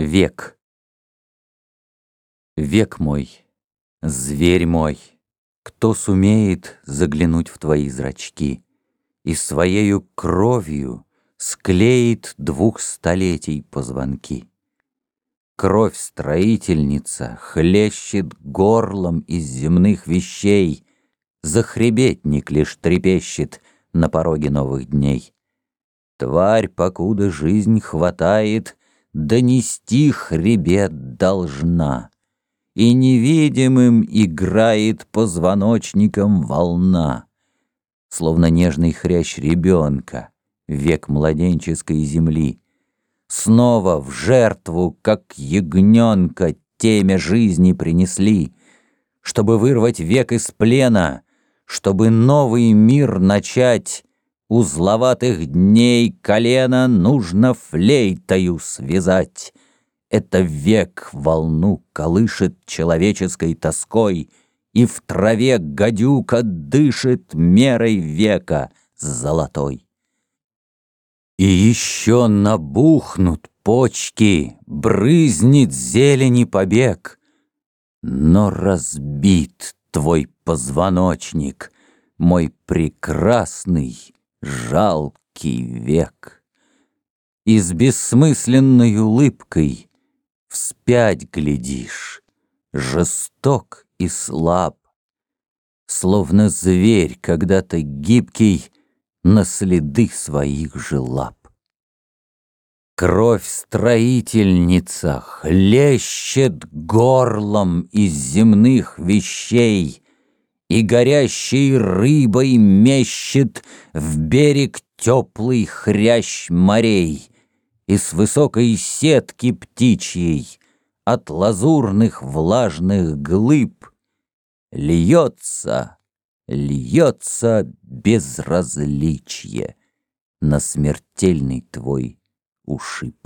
Век. Век мой, зверь мой, кто сумеет заглянуть в твои зрачки И своею кровью склеит двух столетий позвонки? Кровь строительница хлещет горлом из земных вещей, Захребетник лишь трепещет на пороге новых дней. Тварь, покуда жизнь хватает, Донести хребет должна, И невидимым играет позвоночником волна, Словно нежный хрящ ребенка, Век младенческой земли. Снова в жертву, как ягненка, Темя жизни принесли, Чтобы вырвать век из плена — чтобы новый мир начать, Узловатых дней колено нужно флейтою связать. Это век волну колышет человеческой тоской, И в траве гадюка дышит мерой века золотой. И еще набухнут почки, брызнет зелени побег, Но разбит твой позвоночник, Мой прекрасный, жалкий век. И с бессмысленной улыбкой Вспять глядишь, жесток и слаб, Словно зверь, когда-то гибкий, На следы своих же лап. Кровь строительница хлещет горлом из земных вещей И горящей рыбой мещет в берег теплый хрящ морей И с высокой сетки птичьей от лазурных влажных глыб Льется, льется безразличие на смертельный твой ушиб.